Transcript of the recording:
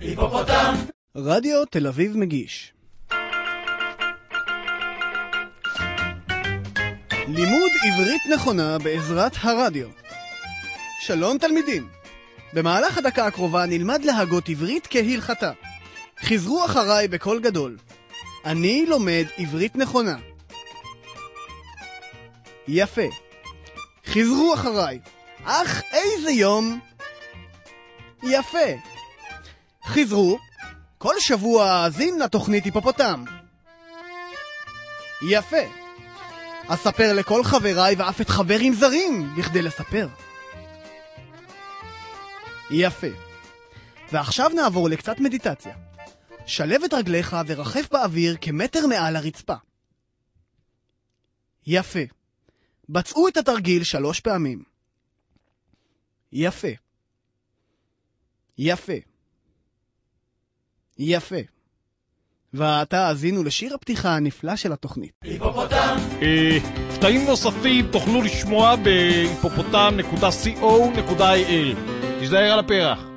היפופוטם! רדיו תל אביב מגיש. לימוד עברית נכונה בעזרת הרדיו. שלום תלמידים. במהלך הדקה הקרובה נלמד להגות עברית כהלכתה. חזרו אחריי בקול גדול. אני לומד עברית נכונה. יפה. חזרו אחריי. אך איזה יום! יפה. חזרו. כל שבוע האזין לתוכנית היפופוטם. יפה. אספר לכל חבריי ואף את חברים זרים בכדי לספר. יפה. ועכשיו נעבור לקצת מדיטציה. שלב את רגליך ורחף באוויר כמטר מעל הרצפה. יפה. בצעו את התרגיל שלוש פעמים. יפה. יפה. יפה. ועתה האזינו לשיר הפתיחה הנפלא של התוכנית. היפופוטם! אה, קטעים נוספים תוכלו לשמוע בהיפופוטם.co.il. תיזהר על הפרח.